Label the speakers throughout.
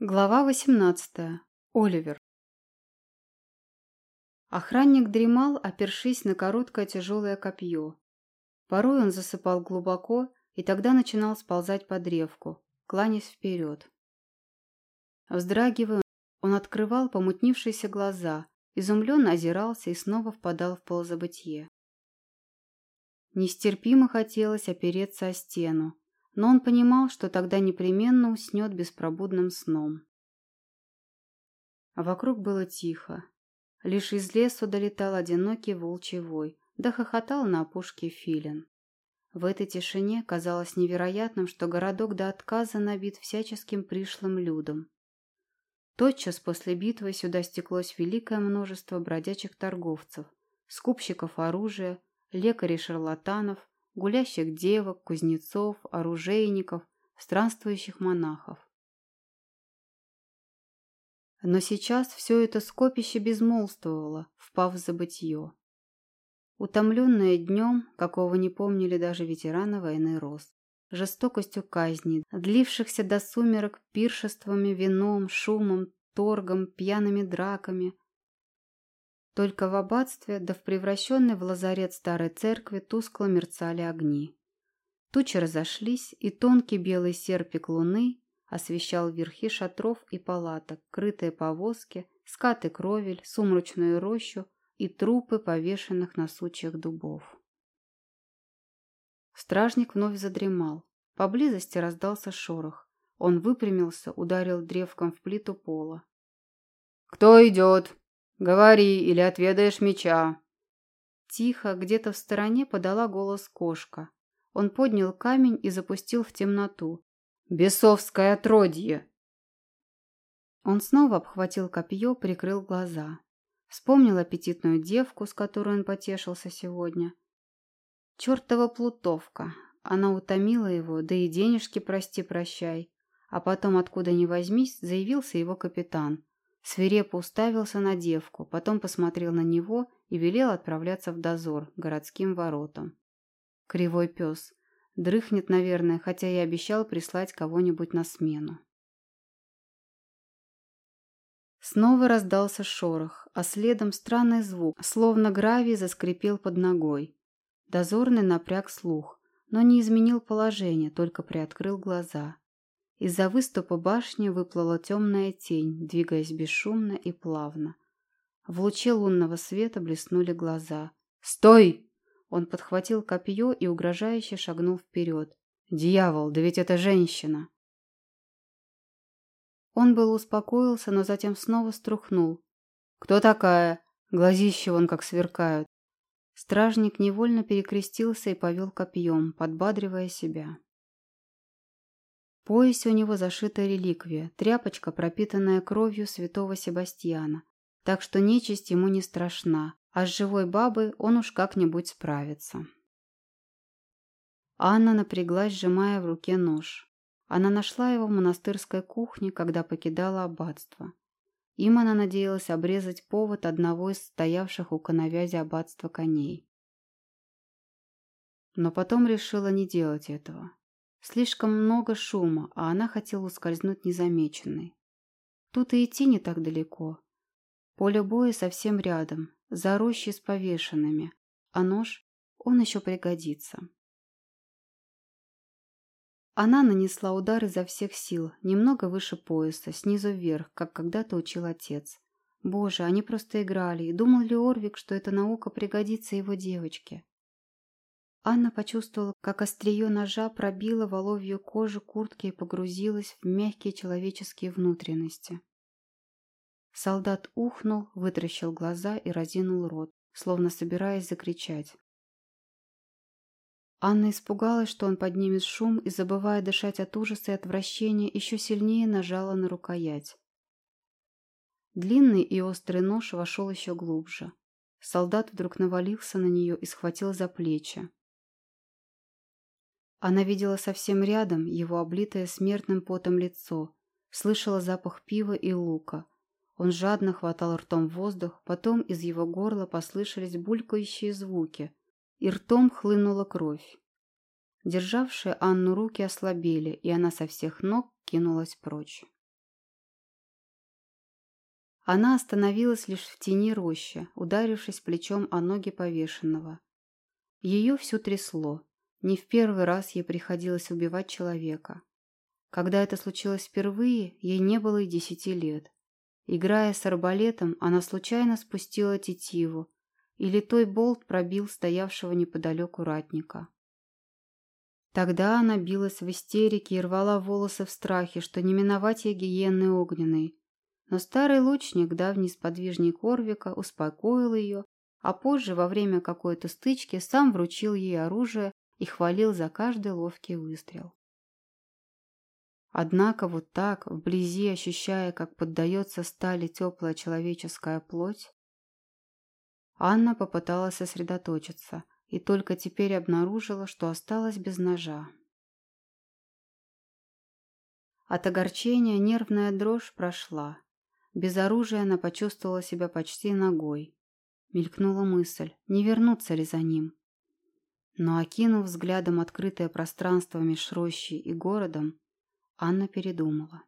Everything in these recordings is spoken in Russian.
Speaker 1: Глава 18. Оливер. Охранник дремал, опершись на короткое тяжелое копье. Порой он засыпал глубоко и тогда начинал сползать по древку, кланясь вперед. Вздрагивая, он открывал помутнившиеся глаза, изумленно озирался и снова впадал в полузабытье. Нестерпимо хотелось опереться о стену, но он понимал, что тогда непременно уснет беспробудным сном. А вокруг было тихо. Лишь из лесу долетал одинокий волчий вой, да хохотал на опушке филин. В этой тишине казалось невероятным, что городок до отказа набит всяческим пришлым людом. Тотчас после битвы сюда стеклось великое множество бродячих торговцев, скупщиков оружия, лекарей-шарлатанов, гулящих девок, кузнецов, оружейников, странствующих монахов. Но сейчас все это скопище безмолвствовало, впав в забытье. Утомленное днем, какого не помнили даже ветераны войны Рос, жестокостью казни, длившихся до сумерок пиршествами, вином, шумом, торгом, пьяными драками, только в аббатстве, да в превращенной в лазарет старой церкви тускло мерцали огни. Тучи разошлись, и тонкий белый серпик луны освещал верхи шатров и палаток, крытые повозки, скаты кровель, сумрачную рощу и трупы повешенных на сучьях дубов. Стражник вновь задремал. Поблизости раздался шорох. Он выпрямился, ударил древком в плиту пола. «Кто идет?» «Говори, или отведаешь меча!» Тихо, где-то в стороне подала голос кошка. Он поднял камень и запустил в темноту. «Бесовское отродье!» Он снова обхватил копье, прикрыл глаза. Вспомнил аппетитную девку, с которой он потешился сегодня. Чертова плутовка. Она утомила его, да и денежки прости-прощай. А потом, откуда ни возьмись, заявился его капитан. Свирепо уставился на девку, потом посмотрел на него и велел отправляться в дозор городским воротам. Кривой пес. Дрыхнет, наверное, хотя и обещал прислать кого-нибудь на смену. Снова раздался шорох, а следом странный звук, словно гравий заскрипел под ногой. Дозорный напряг слух, но не изменил положение, только приоткрыл глаза. Из-за выступа башни выплыла темная тень, двигаясь бесшумно и плавно. В луче лунного света блеснули глаза. «Стой!» Он подхватил копье и угрожающе шагнул вперед. «Дьявол, да ведь это женщина!» Он был успокоился, но затем снова струхнул. «Кто такая?» Глазища вон как сверкают. Стражник невольно перекрестился и повел копьем, подбадривая себя поясе у него зашита реликвия, тряпочка, пропитанная кровью святого Себастьяна. Так что нечисть ему не страшна, а с живой бабой он уж как-нибудь справится. Анна напряглась, сжимая в руке нож. Она нашла его в монастырской кухне, когда покидала аббатство. Им она надеялась обрезать повод одного из стоявших у коновязи аббатства коней. Но потом решила не делать этого. Слишком много шума, а она хотела ускользнуть незамеченной. Тут и идти не так далеко. Поле боя совсем рядом, за рощей с повешенными, а нож, он еще пригодится. Она нанесла удар изо всех сил, немного выше пояса, снизу вверх, как когда-то учил отец. Боже, они просто играли, и думал ли Орвик, что эта наука пригодится его девочке? Анна почувствовала, как острие ножа пробило воловью кожу куртки и погрузилось в мягкие человеческие внутренности. Солдат ухнул, вытращил глаза и разинул рот, словно собираясь закричать. Анна испугалась, что он поднимет шум и, забывая дышать от ужаса и отвращения, еще сильнее нажала на рукоять. Длинный и острый нож вошел еще глубже. Солдат вдруг навалился на нее и схватил за плечи. Она видела совсем рядом его облитое смертным потом лицо, слышала запах пива и лука. Он жадно хватал ртом воздух, потом из его горла послышались булькающие звуки, и ртом хлынула кровь. Державшие Анну руки ослабели, и она со всех ног кинулась прочь. Она остановилась лишь в тени рощи, ударившись плечом о ноги повешенного. Ее всю трясло. Не в первый раз ей приходилось убивать человека. Когда это случилось впервые, ей не было и десяти лет. Играя с арбалетом, она случайно спустила тетиву, и литой болт пробил стоявшего неподалеку ратника. Тогда она билась в истерике и рвала волосы в страхе, что не миновать ей гиенны огненной. Но старый лучник, давний сподвижник Орвика, успокоил ее, а позже, во время какой-то стычки, сам вручил ей оружие и хвалил за каждый ловкий выстрел. Однако вот так, вблизи ощущая, как поддается стали теплая человеческая плоть, Анна попыталась сосредоточиться и только теперь обнаружила, что осталась без ножа. От огорчения нервная дрожь прошла. Без оружия она почувствовала себя почти ногой. Мелькнула мысль, не вернуться ли за ним. Но окинув взглядом открытое пространство меж рощей и городом, Анна передумала.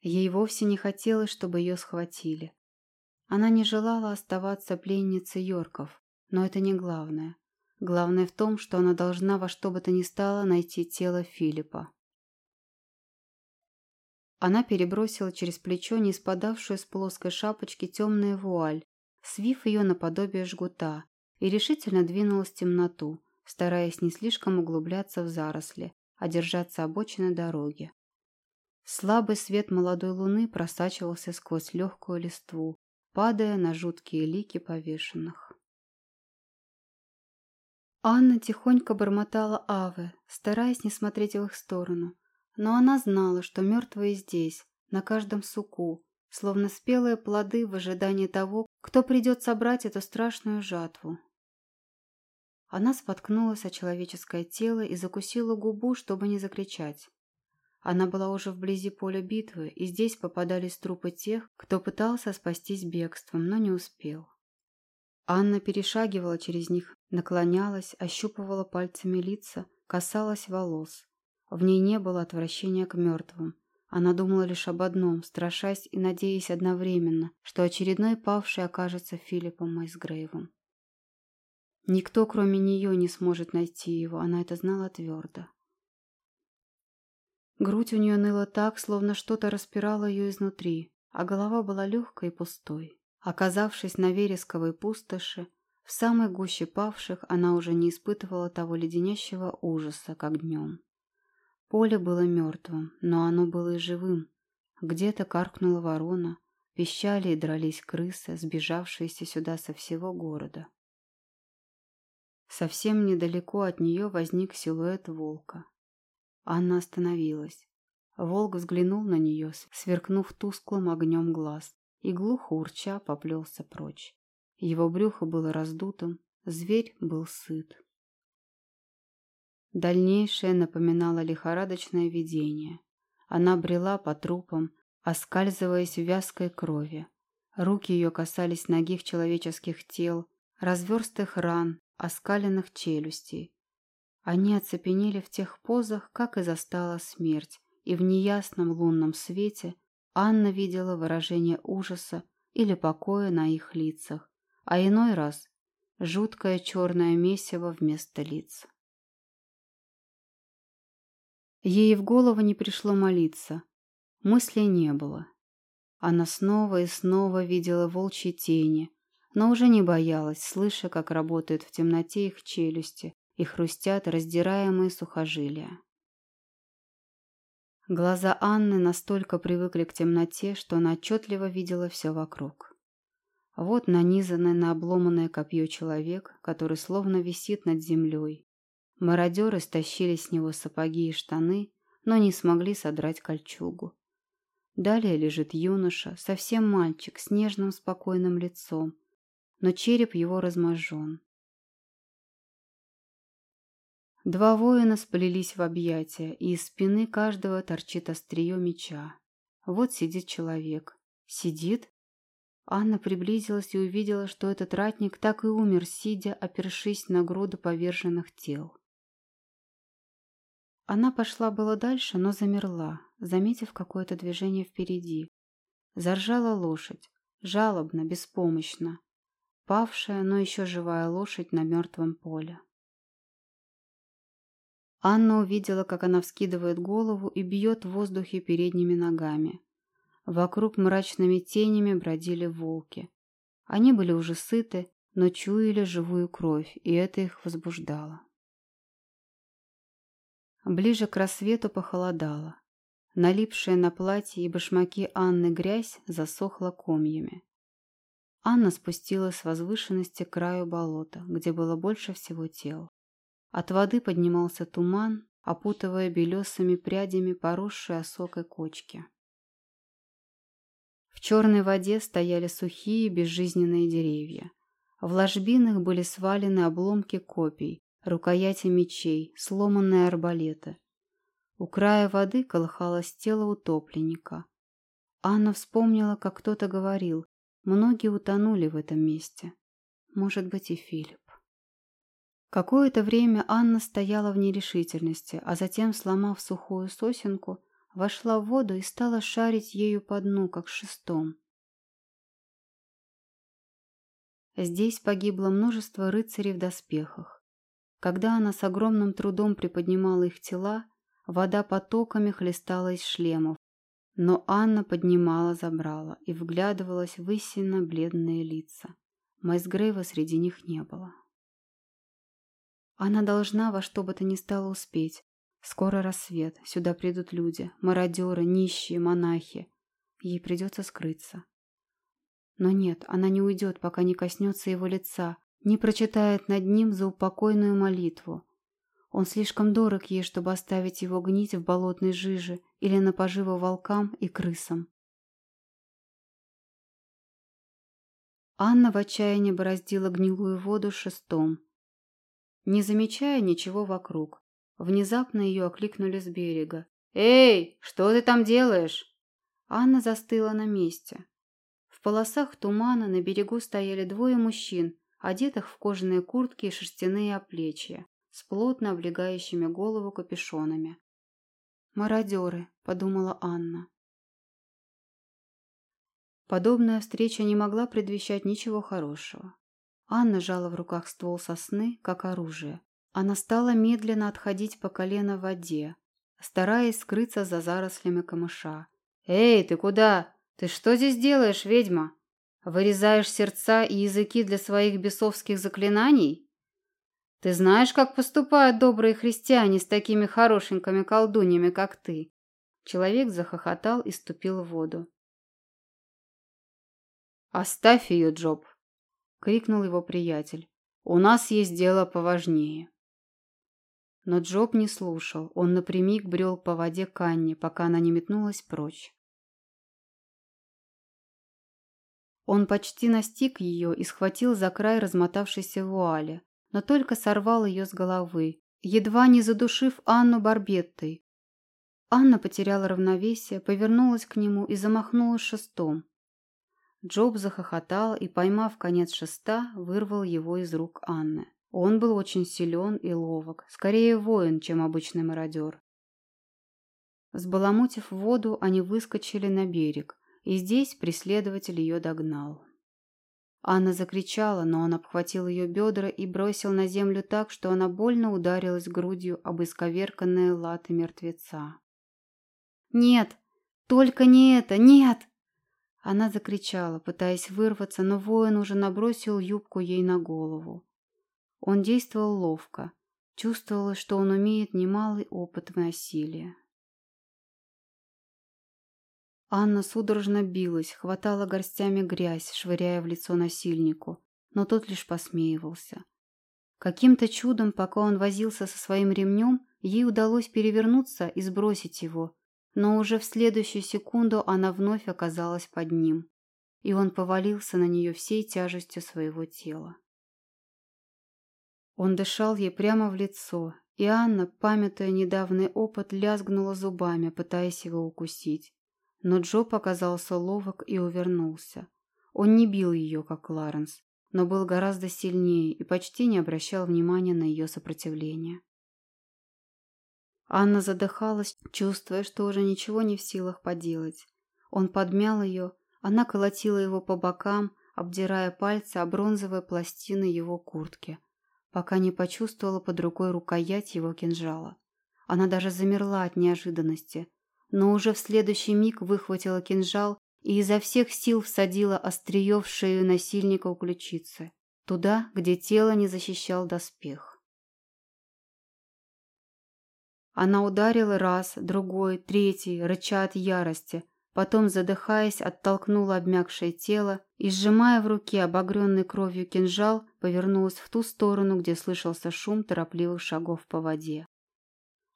Speaker 1: Ей вовсе не хотелось, чтобы ее схватили. Она не желала оставаться пленницей Йорков, но это не главное. Главное в том, что она должна во что бы то ни стало найти тело Филиппа. Она перебросила через плечо не спадавшую с плоской шапочки темную вуаль, свив ее наподобие жгута, и решительно двинулась в темноту, стараясь не слишком углубляться в заросли, а держаться обочины дороги. Слабый свет молодой луны просачивался сквозь легкую листву, падая на жуткие лики повешенных. Анна тихонько бормотала Аве, стараясь не смотреть в их сторону, но она знала, что мертвые здесь, на каждом суку, словно спелые плоды в ожидании того, кто придет собрать эту страшную жатву. Она споткнулась о человеческое тело и закусила губу, чтобы не закричать. Она была уже вблизи поля битвы, и здесь попадались трупы тех, кто пытался спастись бегством, но не успел. Анна перешагивала через них, наклонялась, ощупывала пальцами лица, касалась волос. В ней не было отвращения к мертвым. Она думала лишь об одном, страшась и надеясь одновременно, что очередной павший окажется Филиппом Майсгрейвом. Никто, кроме нее, не сможет найти его, она это знала твердо. Грудь у нее ныла так, словно что-то распирало ее изнутри, а голова была легкой и пустой. Оказавшись на вересковой пустоши, в самой гуще павших она уже не испытывала того леденящего ужаса, как днем. Поле было мертвым, но оно было и живым. Где-то каркнула ворона, пищали и дрались крысы, сбежавшиеся сюда со всего города. Совсем недалеко от нее возник силуэт волка. Анна остановилась. Волк взглянул на нее, сверкнув тусклым огнем глаз, и глухо урча поплелся прочь. Его брюхо было раздутым, зверь был сыт. Дальнейшее напоминало лихорадочное видение. Она брела по трупам, оскальзываясь в вязкой крови. Руки ее касались ногих человеческих тел, разверстых ран, оскаленных челюстей. Они оцепенели в тех позах, как и застала смерть, и в неясном лунном свете Анна видела выражение ужаса или покоя на их лицах, а иной раз — жуткое черное месиво вместо лиц. Ей в голову не пришло молиться, мыслей не было. Она снова и снова видела волчьи тени, но уже не боялась, слыша, как работают в темноте их челюсти и хрустят раздираемые сухожилия. Глаза Анны настолько привыкли к темноте, что она отчетливо видела все вокруг. Вот нанизанное на обломанное копье человек, который словно висит над землей. Мародеры стащили с него сапоги и штаны, но не смогли содрать кольчугу. Далее лежит юноша, совсем мальчик, с нежным спокойным лицом, но череп его разможжен. Два воина сплелись в объятия, и из спины каждого торчит острие меча. Вот сидит человек. Сидит? Анна приблизилась и увидела, что этот ратник так и умер, сидя, опершись на груду поверженных тел. Она пошла было дальше, но замерла, заметив какое-то движение впереди. Заржала лошадь, жалобно, беспомощно. Павшая, но еще живая лошадь на мертвом поле. Анна увидела, как она вскидывает голову и бьет в воздухе передними ногами. Вокруг мрачными тенями бродили волки. Они были уже сыты, но чуяли живую кровь, и это их возбуждало. Ближе к рассвету похолодало. Налипшая на платье и башмаки Анны грязь засохла комьями. Анна спустилась с возвышенности к краю болота, где было больше всего тел. От воды поднимался туман, опутывая белесыми прядями поросшие осокой кочки. В черной воде стояли сухие безжизненные деревья. В ложбинах были свалены обломки копий, рукояти мечей, сломанные арбалеты. У края воды колыхалось тело утопленника. Анна вспомнила, как кто-то говорил, многие утонули в этом месте. Может быть, и Филипп. Какое-то время Анна стояла в нерешительности, а затем, сломав сухую сосенку, вошла в воду и стала шарить ею по дну, как шестом. Здесь погибло множество рыцарей в доспехах. Когда она с огромным трудом приподнимала их тела, вода потоками хлестала из шлемов, но Анна поднимала забрала и вглядывалась в истинно бледные лица. Майсгрейва среди них не было. Она должна во что бы то ни стало успеть. Скоро рассвет, сюда придут люди, мародеры, нищие, монахи. Ей придется скрыться. Но нет, она не уйдет, пока не коснется его лица, не прочитает над ним заупокойную молитву. Он слишком дорог ей, чтобы оставить его гнить в болотной жиже или на поживу волкам и крысам. Анна в отчаянии бороздила гнилую воду шестом не замечая ничего вокруг. Внезапно ее окликнули с берега. «Эй, что ты там делаешь?» Анна застыла на месте. В полосах тумана на берегу стояли двое мужчин, одетых в кожаные куртки и шерстяные оплечья, с плотно облегающими голову капюшонами. «Мародеры», — подумала Анна. Подобная встреча не могла предвещать ничего хорошего. Анна сжала в руках ствол сосны, как оружие. Она стала медленно отходить по колено в воде, стараясь скрыться за зарослями камыша. «Эй, ты куда? Ты что здесь делаешь, ведьма? Вырезаешь сердца и языки для своих бесовских заклинаний? Ты знаешь, как поступают добрые христиане с такими хорошенькими колдуньями, как ты?» Человек захохотал и ступил в воду. «Оставь ее, Джоб!» крикнул его приятель. «У нас есть дело поважнее». Но Джоб не слушал. Он напрямик брел по воде к Анне, пока она не метнулась прочь. Он почти настиг ее и схватил за край размотавшейся вуали, но только сорвал ее с головы, едва не задушив Анну барбеттой. Анна потеряла равновесие, повернулась к нему и замахнулась шестом. Джоб захохотал и, поймав конец шеста, вырвал его из рук Анны. Он был очень силен и ловок, скорее воин, чем обычный мародер. Сбаламутив воду, они выскочили на берег, и здесь преследователь ее догнал. Анна закричала, но он обхватил ее бедра и бросил на землю так, что она больно ударилась грудью об исковерканные латы мертвеца. «Нет! Только не это! Нет!» Она закричала, пытаясь вырваться, но воин уже набросил юбку ей на голову. Он действовал ловко. Чувствовалось, что он умеет немалый опыт в насилии. Анна судорожно билась, хватала горстями грязь, швыряя в лицо насильнику, но тот лишь посмеивался. Каким-то чудом, пока он возился со своим ремнем, ей удалось перевернуться и сбросить его, но уже в следующую секунду она вновь оказалась под ним, и он повалился на нее всей тяжестью своего тела. Он дышал ей прямо в лицо, и Анна, памятуя недавний опыт, лязгнула зубами, пытаясь его укусить. Но Джо показался ловок и увернулся. Он не бил ее, как Ларенс, но был гораздо сильнее и почти не обращал внимания на ее сопротивление. Анна задыхалась, чувствуя, что уже ничего не в силах поделать. Он подмял ее, Она колотила его по бокам, обдирая пальцы о бронзовые пластины его куртки, пока не почувствовала под рукой рукоять его кинжала. Она даже замерла от неожиданности, но уже в следующий миг выхватила кинжал и изо всех сил всадила острие в шею насильника у ключицы, туда, где тело не защищал доспех. Она ударила раз, другой, третий, рыча от ярости, потом, задыхаясь, оттолкнула обмякшее тело и, сжимая в руке обогренный кровью кинжал, повернулась в ту сторону, где слышался шум торопливых шагов по воде.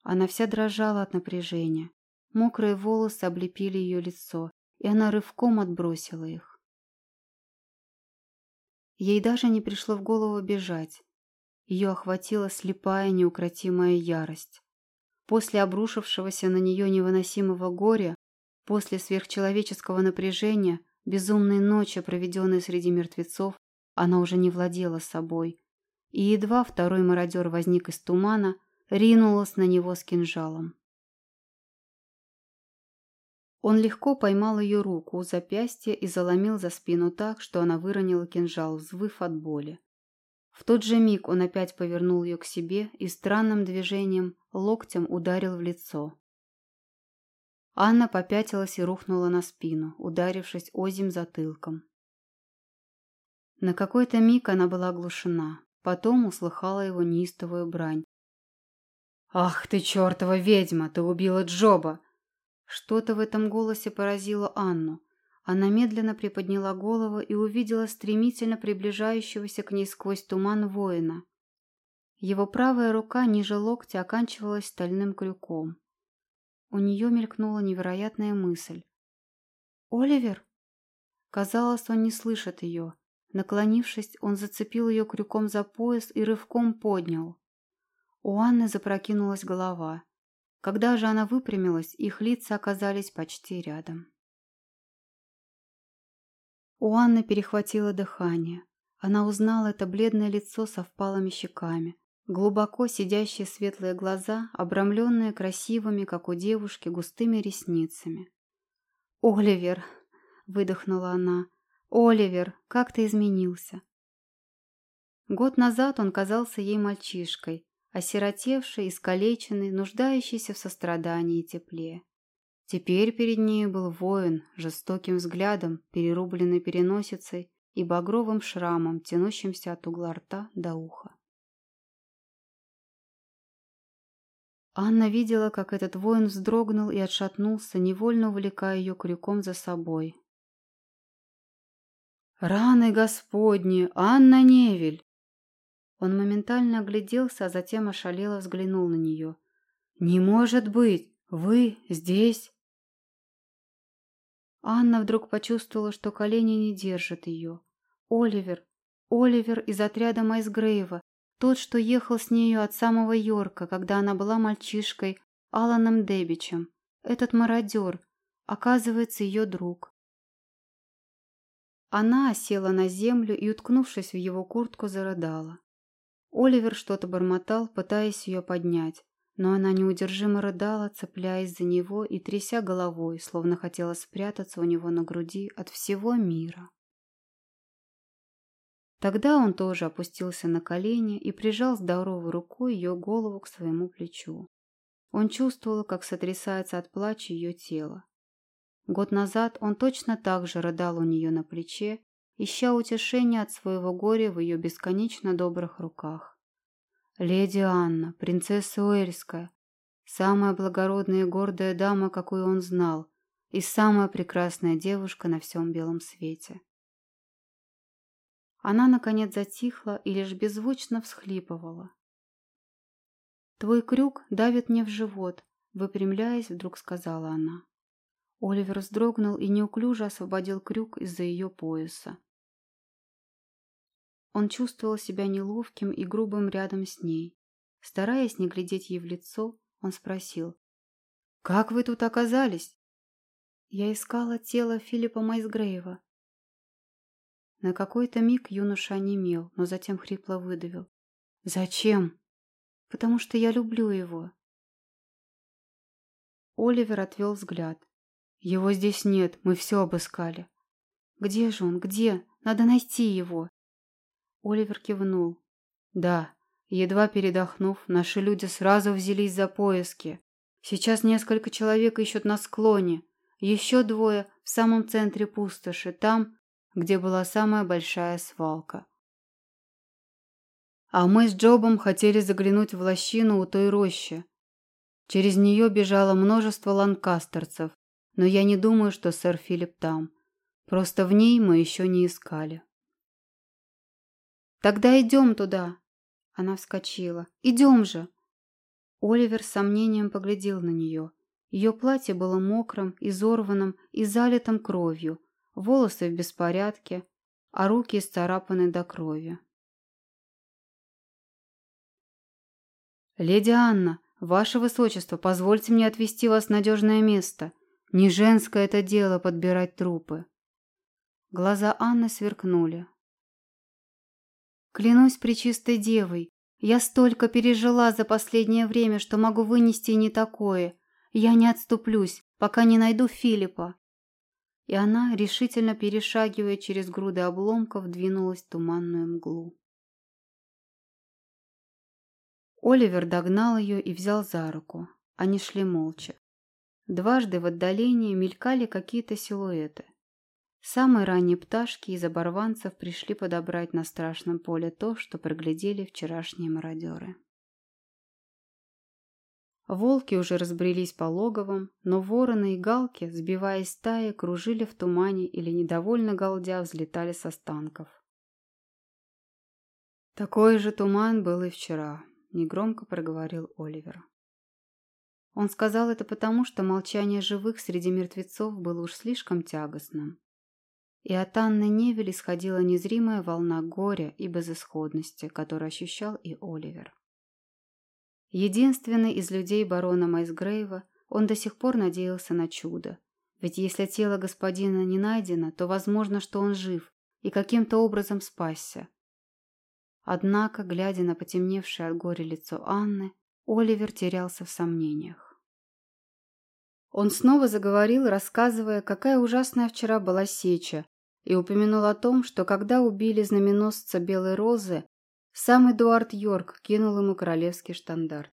Speaker 1: Она вся дрожала от напряжения. Мокрые волосы облепили ее лицо, и она рывком отбросила их. Ей даже не пришло в голову бежать. Ее охватила слепая неукротимая ярость. После обрушившегося на нее невыносимого горя, после сверхчеловеческого напряжения, безумной ночи, проведенной среди мертвецов, она уже не владела собой. И едва второй мародер возник из тумана, ринулась на него с кинжалом. Он легко поймал ее руку у запястья и заломил за спину так, что она выронила кинжал, взвыв от боли. В тот же миг он опять повернул ее к себе и странным движением локтем ударил в лицо. Анна попятилась и рухнула на спину, ударившись озим затылком. На какой-то миг она была оглушена, потом услыхала его неистовую брань. «Ах ты, чертова ведьма! Ты убила Джоба!» Что-то в этом голосе поразило Анну. Она медленно приподняла голову и увидела стремительно приближающегося к ней сквозь туман воина. Его правая рука ниже локтя оканчивалась стальным крюком. У нее мелькнула невероятная мысль. «Оливер?» Казалось, он не слышит ее. Наклонившись, он зацепил ее крюком за пояс и рывком поднял. У Анны запрокинулась голова. Когда же она выпрямилась, их лица оказались почти рядом. У Анны перехватило дыхание. Она узнала это бледное лицо со впалыми щеками, глубоко сидящие светлые глаза, обрамленные красивыми, как у девушки, густыми ресницами. «Оливер!» — выдохнула она. «Оливер, как ты изменился!» Год назад он казался ей мальчишкой, осиротевший, искалеченный, нуждающийся в сострадании и тепле. Теперь перед ней был воин, жестоким взглядом, перерубленной переносицей и багровым шрамом, тянущимся от угла рта до уха. Анна видела, как этот воин вздрогнул и отшатнулся, невольно увлекая ее крюком за собой. «Раны Господни! Анна Невель!» Он моментально огляделся, а затем ошалело взглянул на нее. «Не может быть! Вы здесь?» Анна вдруг почувствовала, что колени не держат ее. Оливер, Оливер из отряда Майсгрейва, тот, что ехал с нею от самого Йорка, когда она была мальчишкой, Аланом Дебичем. Этот мародер, оказывается, ее друг. Она села на землю и, уткнувшись в его куртку, зарыдала. Оливер что-то бормотал, пытаясь ее поднять, но она неудержимо рыдала, цепляясь за него и тряся головой, словно хотела спрятаться у него на груди от всего мира. Тогда он тоже опустился на колени и прижал здоровой рукой ее голову к своему плечу. Он чувствовал, как сотрясается от плача ее тело. Год назад он точно так же рыдал у нее на плече, ища утешения от своего горя в ее бесконечно добрых руках. Леди Анна, принцесса Уэльская, самая благородная и гордая дама, какую он знал, и самая прекрасная девушка на всем белом свете. Она, наконец, затихла и лишь беззвучно всхлипывала. «Твой крюк давит мне в живот», — выпрямляясь, вдруг сказала она. Оливер вздрогнул и неуклюже освободил крюк из-за ее пояса. Он чувствовал себя неловким и грубым рядом с ней. Стараясь не глядеть ей в лицо, он спросил. «Как вы тут оказались?» «Я искала тело Филиппа Майсгрейва». На какой-то миг юноша онемел, но затем хрипло выдавил. «Зачем?» «Потому что я люблю его». Оливер отвел взгляд. «Его здесь нет, мы все обыскали». Где же он? Где? Надо найти его. Оливер кивнул. Да, едва передохнув, наши люди сразу взялись за поиски. Сейчас несколько человек ищут на склоне. Еще двое в самом центре пустоши, там, где была самая большая свалка. А мы с Джобом хотели заглянуть в лощину у той рощи. Через нее бежало множество ланкастерцев, но я не думаю, что сэр Филипп там. Просто в ней мы еще не искали. «Тогда идем туда!» Она вскочила. «Идем же!» Оливер с сомнением поглядел на нее. Ее платье было мокрым, изорванным и залитым кровью, волосы в беспорядке, а руки исцарапаны до крови. «Леди Анна, ваше высочество, позвольте мне отвезти вас в надежное место. Не женское это дело подбирать трупы». Глаза Анны сверкнули. «Клянусь пречистой девой, я столько пережила за последнее время, что могу вынести не такое. Я не отступлюсь, пока не найду Филиппа. И она, решительно перешагивая через груды обломков, двинулась в туманную мглу. Оливер догнал ее и взял за руку. Они шли молча. Дважды в отдалении мелькали какие-то силуэты. Самые ранние пташки из оборванцев пришли подобрать на страшном поле то, что проглядели вчерашние мародеры. Волки уже разбрелись по логовам, но вороны и галки, сбиваясь стаи, кружили в тумане или, недовольно галдя, взлетали с останков. «Такой же туман был и вчера», — негромко проговорил Оливер. Он сказал это потому, что молчание живых среди мертвецов было уж слишком тягостным и от Анны Невель исходила незримая волна горя и безысходности, которую ощущал и Оливер. Единственный из людей барона Майсгрейва, он до сих пор надеялся на чудо. Ведь если тело господина не найдено, то возможно, что он жив и каким-то образом спасся. Однако, глядя на потемневшее от горя лицо Анны, Оливер терялся в сомнениях. Он снова заговорил, рассказывая, какая ужасная вчера была сеча, и упомянул о том, что когда убили знаменосца Белой Розы, сам Эдуард Йорк кинул ему королевский штандарт.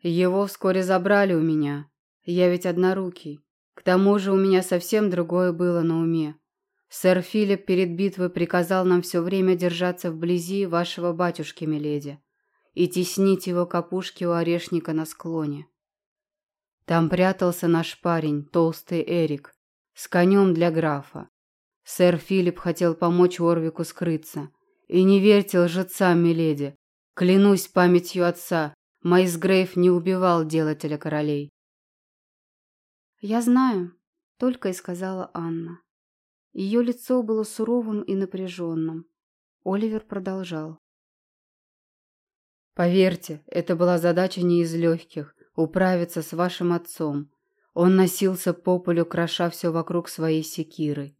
Speaker 1: «Его вскоре забрали у меня. Я ведь однорукий. К тому же у меня совсем другое было на уме. Сэр Филипп перед битвой приказал нам все время держаться вблизи вашего батюшки, миледи, и теснить его капушки у орешника на склоне. Там прятался наш парень, толстый Эрик, с конем для графа. Сэр Филипп хотел помочь Орвику скрыться. И не верьте лжецам, миледи. Клянусь памятью отца, Майс Грейв не убивал делателя королей. «Я знаю», — только и сказала Анна. Ее лицо было суровым и напряженным. Оливер продолжал. «Поверьте, это была задача не из легких — управиться с вашим отцом. Он носился по полю, кроша все вокруг своей секирой,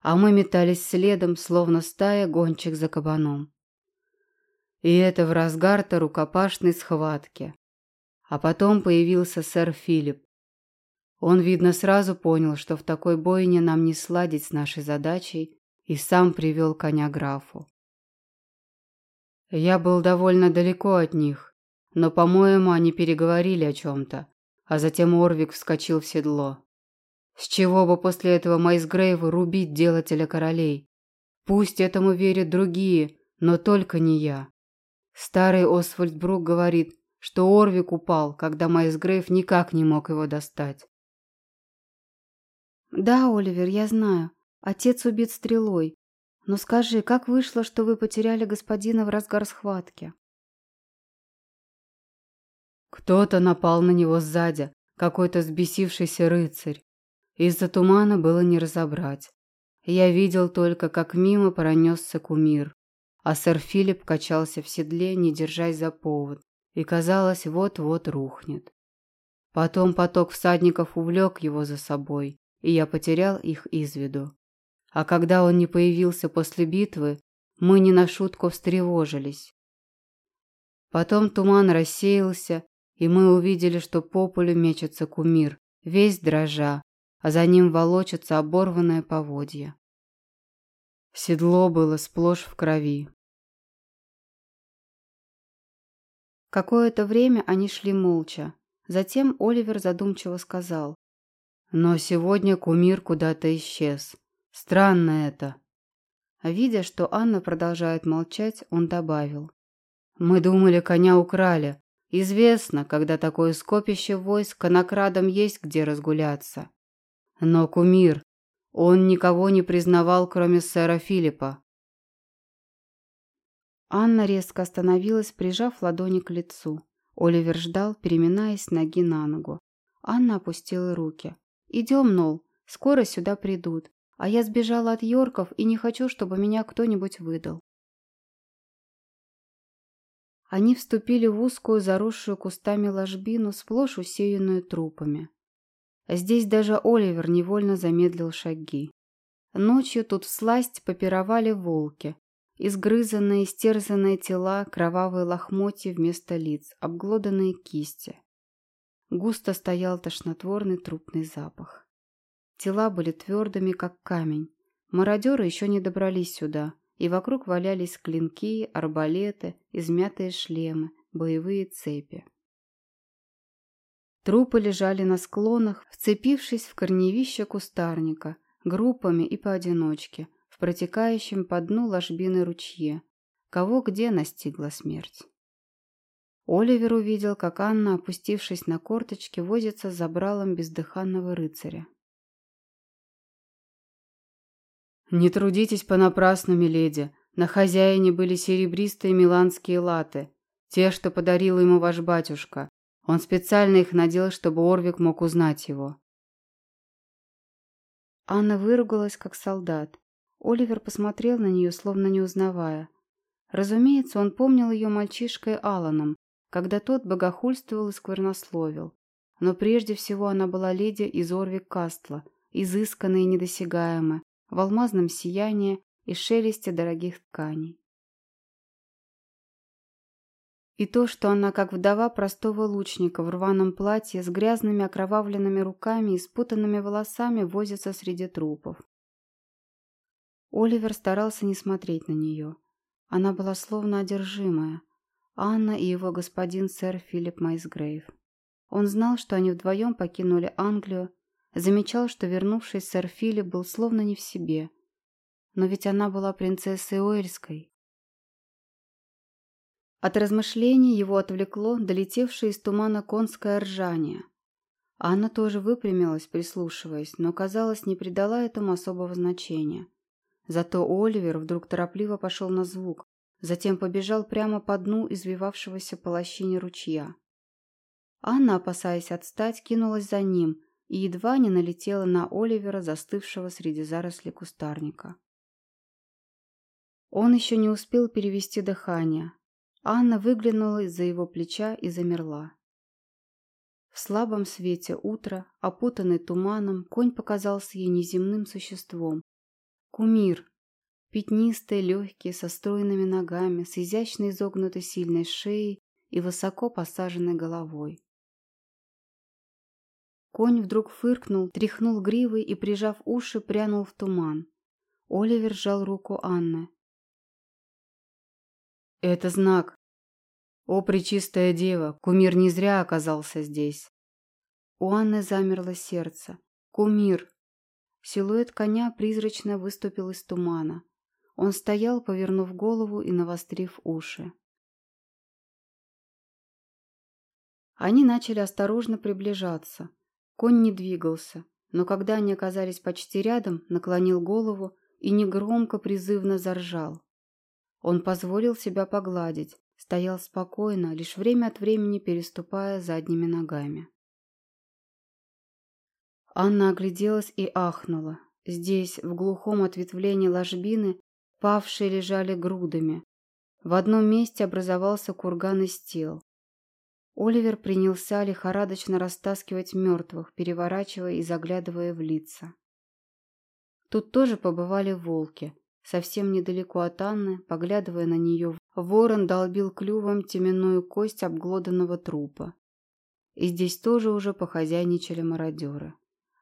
Speaker 1: а мы метались следом, словно стая гончих за кабаном. И это в разгар-то рукопашной схватки. А потом появился сэр Филипп. Он, видно, сразу понял, что в такой бойне нам не сладить с нашей задачей, и сам привел коня графу. Я был довольно далеко от них, но, по-моему, они переговорили о чем-то, а затем Орвик вскочил в седло. С чего бы после этого Майсгрейву рубить делателя королей? Пусть этому верят другие, но только не я. Старый Освальд Брук говорит, что Орвик упал, когда Майсгрейв никак не мог его достать. «Да, Оливер, я знаю. Отец убит стрелой. Но скажи, как вышло, что вы потеряли господина в разгар схватки?» Кто-то напал на него сзади, какой-то взбесившийся рыцарь. Из-за тумана было не разобрать. Я видел только, как мимо пронесся кумир, а сэр Филипп качался в седле, не держась за повод, и, казалось, вот-вот рухнет. Потом поток всадников увлек его за собой, и я потерял их из виду. А когда он не появился после битвы, мы не на шутку встревожились. Потом туман рассеялся, и мы увидели, что по полю мечется кумир, весь дрожа, а за ним волочится оборванное поводье. Седло было сплошь в крови. Какое-то время они шли молча. Затем Оливер задумчиво сказал. «Но сегодня кумир куда-то исчез. Странно это». Видя, что Анна продолжает молчать, он добавил. «Мы думали, коня украли. Известно, когда такое скопище войск, конокрадам есть где разгуляться. Но кумир, он никого не признавал, кроме сэра Филиппа. Анна резко остановилась, прижав ладони к лицу. Оливер ждал, переминаясь ноги на ногу. Анна опустила руки. «Идем, Нол, скоро сюда придут. А я сбежала от Йорков и не хочу, чтобы меня кто-нибудь выдал». Они вступили в узкую, заросшую кустами ложбину, сплошь усеянную трупами. Здесь даже Оливер невольно замедлил шаги. Ночью тут всласть попировали волки. Изгрызанные, стерзанные тела, кровавые лохмотья вместо лиц, обглоданные кисти. Густо стоял тошнотворный трупный запах. Тела были твердыми, как камень. Мародеры еще не добрались сюда, и вокруг валялись клинки, арбалеты, измятые шлемы, боевые цепи. Трупы лежали на склонах, вцепившись в корневище кустарника, группами и поодиночке, в протекающем по дну ложбины ручье. Кого где настигла смерть. Оливер увидел, как Анна, опустившись на корточки, возится с забралом бездыханного рыцаря. «Не трудитесь понапрасну, миледи. На хозяине были серебристые миланские латы, те, что подарил ему ваш батюшка. Он специально их надел, чтобы Орвик мог узнать его. Анна выругалась, как солдат. Оливер посмотрел на нее, словно не узнавая. Разумеется, он помнил ее мальчишкой Аланом, когда тот богохульствовал и сквернословил. Но прежде всего она была леди из Орвик Кастла, изысканная и недосягаемая, в алмазном сиянии и шелесте дорогих тканей. И то, что она, как вдова простого лучника в рваном платье, с грязными окровавленными руками и спутанными волосами возится среди трупов. Оливер старался не смотреть на нее. Она была словно одержимая. Анна и его господин сэр Филипп Майсгрейв. Он знал, что они вдвоем покинули Англию, замечал, что вернувшись сэр Филипп был словно не в себе. Но ведь она была принцессой Уэльской, от размышлений его отвлекло долетевшее из тумана конское ржание. Анна тоже выпрямилась, прислушиваясь, но, казалось, не придала этому особого значения. Зато Оливер вдруг торопливо пошел на звук, затем побежал прямо по дну извивавшегося по лощине ручья. Анна, опасаясь отстать, кинулась за ним и едва не налетела на Оливера, застывшего среди зарослей кустарника. Он еще не успел перевести дыхание, Анна выглянула из-за его плеча и замерла. В слабом свете утра, опутанный туманом, конь показался ей неземным существом. Кумир. Пятнистый, легкий, со стройными ногами, с изящно изогнутой сильной шеей и высоко посаженной головой. Конь вдруг фыркнул, тряхнул гривой и, прижав уши, прянул в туман. Оливер сжал руку Анны. Это знак. О, пречистая дева, кумир не зря оказался здесь. У Анны замерло сердце. Кумир. Силуэт коня призрачно выступил из тумана. Он стоял, повернув голову и навострив уши. Они начали осторожно приближаться. Конь не двигался, но когда они оказались почти рядом, наклонил голову и негромко призывно заржал. Он позволил себя погладить, стоял спокойно, лишь время от времени переступая задними ногами. Анна огляделась и ахнула. Здесь, в глухом ответвлении ложбины, павшие лежали грудами. В одном месте образовался курган из тел. Оливер принялся лихорадочно растаскивать мертвых, переворачивая и заглядывая в лица. Тут тоже побывали волки, Совсем недалеко от Анны, поглядывая на нее, ворон долбил клювом теменную кость обглоданного трупа. И здесь тоже уже похозяйничали мародеры.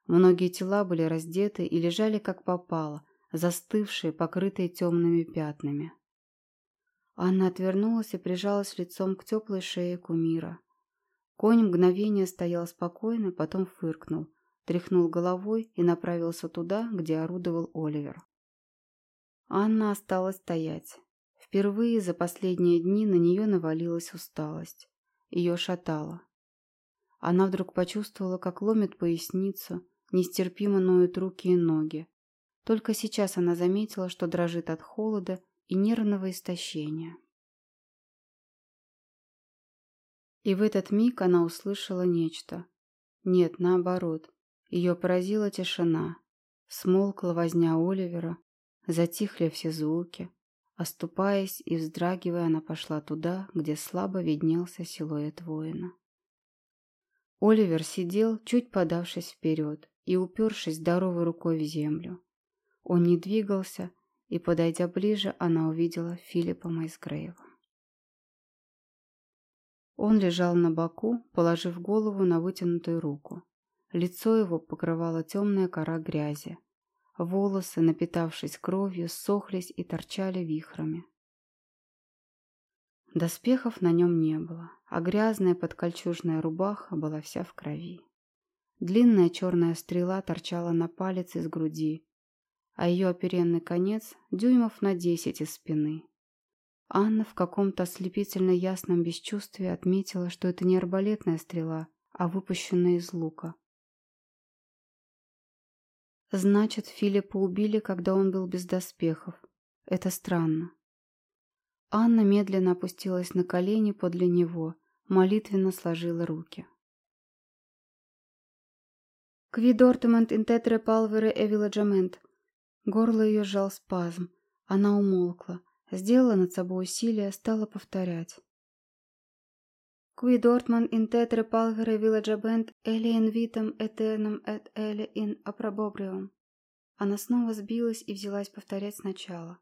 Speaker 1: Многие тела были раздеты и лежали как попало, застывшие, покрытые темными пятнами. Анна отвернулась и прижалась лицом к теплой шее кумира. Конь мгновение стоял спокойно, потом фыркнул, тряхнул головой и направился туда, где орудовал Оливер. Анна осталась стоять. Впервые за последние дни на нее навалилась усталость. Ее шатало. Она вдруг почувствовала, как ломит поясницу, нестерпимо ноют руки и ноги. Только сейчас она заметила, что дрожит от холода и нервного истощения. И в этот миг она услышала нечто. Нет, наоборот. Ее поразила тишина. Смолкла возня Оливера, затихли все звуки. Оступаясь и вздрагивая, она пошла туда, где слабо виднелся силуэт воина. Оливер сидел, чуть подавшись вперед и упершись здоровой рукой в землю. Он не двигался, и, подойдя ближе, она увидела Филиппа Майсгрейва. Он лежал на боку, положив голову на вытянутую руку. Лицо его покрывала темная кора грязи. Волосы, напитавшись кровью, сохлись и торчали вихрами. Доспехов на нем не было, а грязная подкольчужная рубаха была вся в крови. Длинная черная стрела торчала на палец из груди, а ее оперенный конец дюймов на десять из спины. Анна в каком-то ослепительно ясном бесчувствии отметила, что это не арбалетная стрела, а выпущенная из лука. Значит, Филиппа убили, когда он был без доспехов. Это странно. Анна медленно опустилась на колени подле него, молитвенно сложила руки. «Квидортемент интетре палвере эвиладжамент». Горло ее сжал спазм. Она умолкла, сделала над собой усилие, стала повторять. Qui dortman in tetre palvere villagebent элиен витам этерном эт эли ин апробобриум. Она снова сбилась и взялась повторять сначала.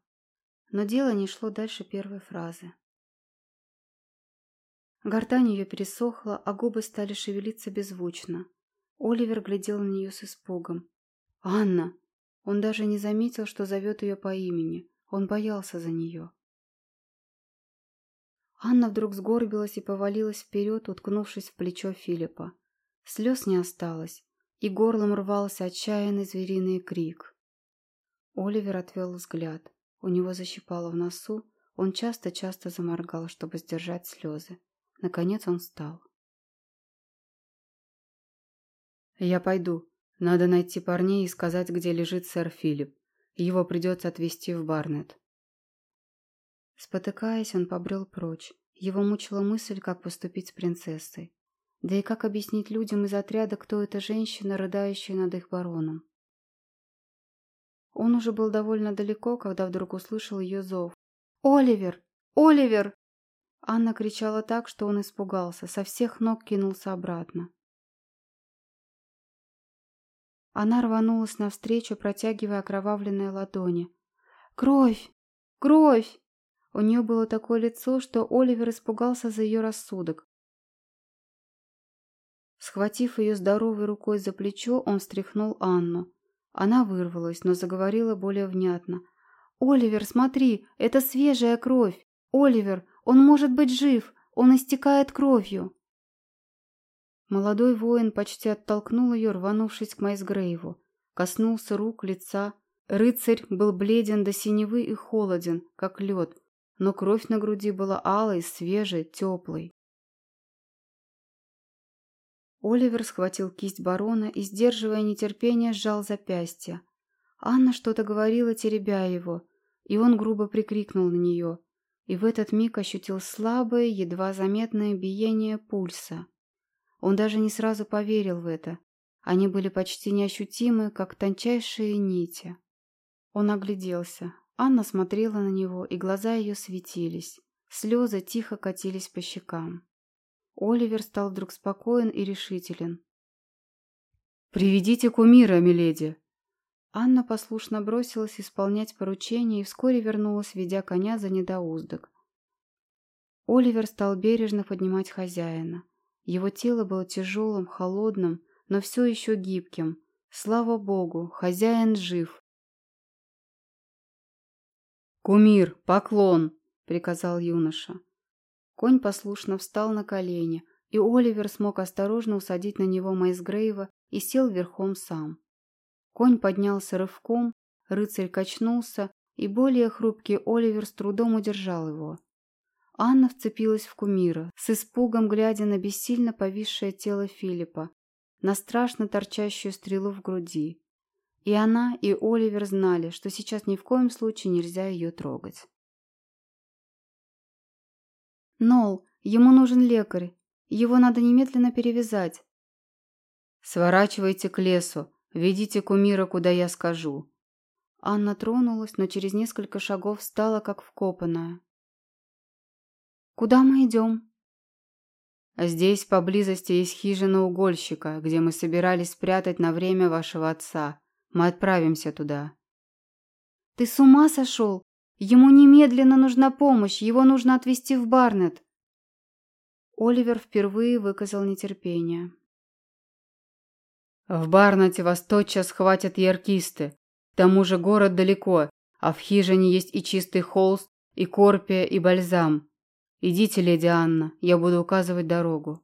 Speaker 1: Но дело не шло дальше первой фразы. Гортань ее пересохла, а губы стали шевелиться беззвучно. Оливер глядел на нее с испугом. «Анна!» Он даже не заметил, что зовет ее по имени. Он боялся за нее. Анна вдруг сгорбилась и повалилась вперед, уткнувшись в плечо Филиппа. Слез не осталось, и горлом рвался отчаянный звериный крик. Оливер отвел взгляд. У него защипало в носу, он часто-часто заморгал, чтобы сдержать слезы. Наконец он встал. «Я пойду. Надо найти парней и сказать, где лежит сэр Филипп. Его придется отвезти в Барнет. Спотыкаясь, он побрел прочь. Его мучила мысль, как поступить с принцессой. Да и как объяснить людям из отряда, кто эта женщина, рыдающая над их бароном. Он уже был довольно далеко, когда вдруг услышал ее зов. «Оливер! Оливер!» Анна кричала так, что он испугался, со всех ног кинулся обратно. Она рванулась навстречу, протягивая окровавленные ладони. «Кровь! Кровь!» У нее было такое лицо, что Оливер испугался за ее рассудок. Схватив ее здоровой рукой за плечо, он встряхнул Анну. Она вырвалась, но заговорила более внятно. «Оливер, смотри, это свежая кровь! Оливер, он может быть жив! Он истекает кровью!» Молодой воин почти оттолкнул ее, рванувшись к Майсгрейву. Коснулся рук, лица. Рыцарь был бледен до синевы и холоден, как лед, но кровь на груди была алой, свежей, теплой. Оливер схватил кисть барона и, сдерживая нетерпение, сжал запястье. Анна что-то говорила, теребя его, и он грубо прикрикнул на нее, и в этот миг ощутил слабое, едва заметное биение пульса. Он даже не сразу поверил в это. Они были почти неощутимы, как тончайшие нити. Он огляделся. Анна смотрела на него, и глаза ее светились. Слезы тихо катились по щекам. Оливер стал вдруг спокоен и решителен. «Приведите кумира, миледи!» Анна послушно бросилась исполнять поручение и вскоре вернулась, ведя коня за недоуздок. Оливер стал бережно поднимать хозяина. Его тело было тяжелым, холодным, но все еще гибким, Слава богу, хозяин жив.
Speaker 2: «Кумир, поклон!» — приказал юноша.
Speaker 1: Конь послушно встал на колени, и Оливер смог осторожно усадить на него Майсгрейва и сел верхом сам. Конь поднялся рывком, рыцарь качнулся, и более хрупкий Оливер с трудом удержал его. Анна вцепилась в кумира, с испугом глядя на бессильно повисшее тело Филиппа, на страшно торчащую стрелу в груди. И она, и Оливер знали, что сейчас ни в коем случае нельзя ее трогать. «Нол, ему нужен лекарь. Его надо немедленно перевязать».
Speaker 2: «Сворачивайте к лесу. Ведите кумира, куда я скажу».
Speaker 1: Анна тронулась, но через несколько шагов стала как вкопанная. «Куда мы идем?»
Speaker 2: «Здесь поблизости есть хижина угольщика, где мы собирались спрятать на время вашего отца. Мы отправимся туда».
Speaker 1: «Ты с ума сошел? Ему немедленно нужна помощь, его нужно отвезти в Барнет». Оливер впервые выказал нетерпение.
Speaker 2: «В Барнете вас тотчас схватят яркисты. К тому же город далеко, а в хижине есть и чистый холст, и корпия, и бальзам. «Идите, леди Анна, я буду указывать дорогу».